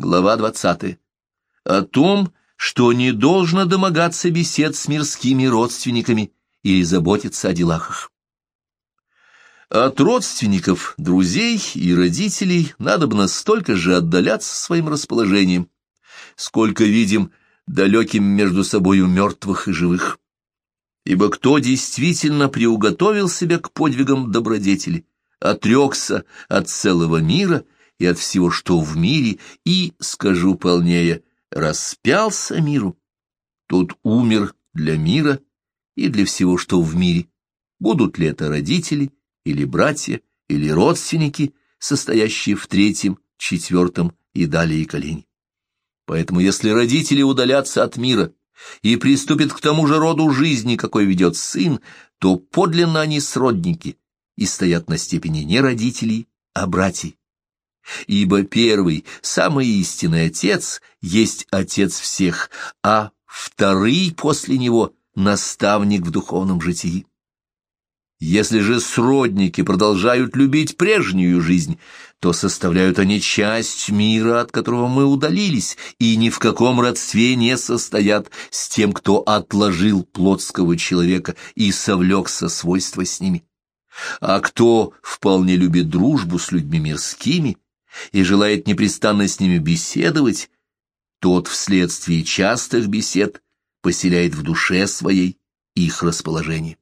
глава 20. О том, что не должно домогаться бесед с мирскими родственниками или заботиться о делах их. От родственников, друзей и родителей надо бы настолько же отдаляться своим расположением, сколько видим далеким между собою мертвых и живых. Ибо кто действительно приуготовил себя к подвигам добродетели, отрекся от целого мира и от всего, что в мире, и, скажу полнее, распялся миру, тот умер для мира и для всего, что в мире. Будут ли это родители, или братья, или родственники, состоящие в третьем, четвертом и далее колене. Поэтому если родители удалятся от мира и приступят к тому же роду жизни, какой ведет сын, то подлинно они сродники и стоят на степени не родителей, а братьев. Ибо первый, самый истинный отец, есть отец всех, а второй после него — наставник в духовном житии. Если же сродники продолжают любить прежнюю жизнь, то составляют они часть мира, от которого мы удалились, и ни в каком родстве не состоят с тем, кто отложил плотского человека и совлекся свойства с ними. А кто вполне любит дружбу с людьми мирскими и желает непрестанно с ними беседовать, тот вследствие частых бесед поселяет в душе своей их расположение.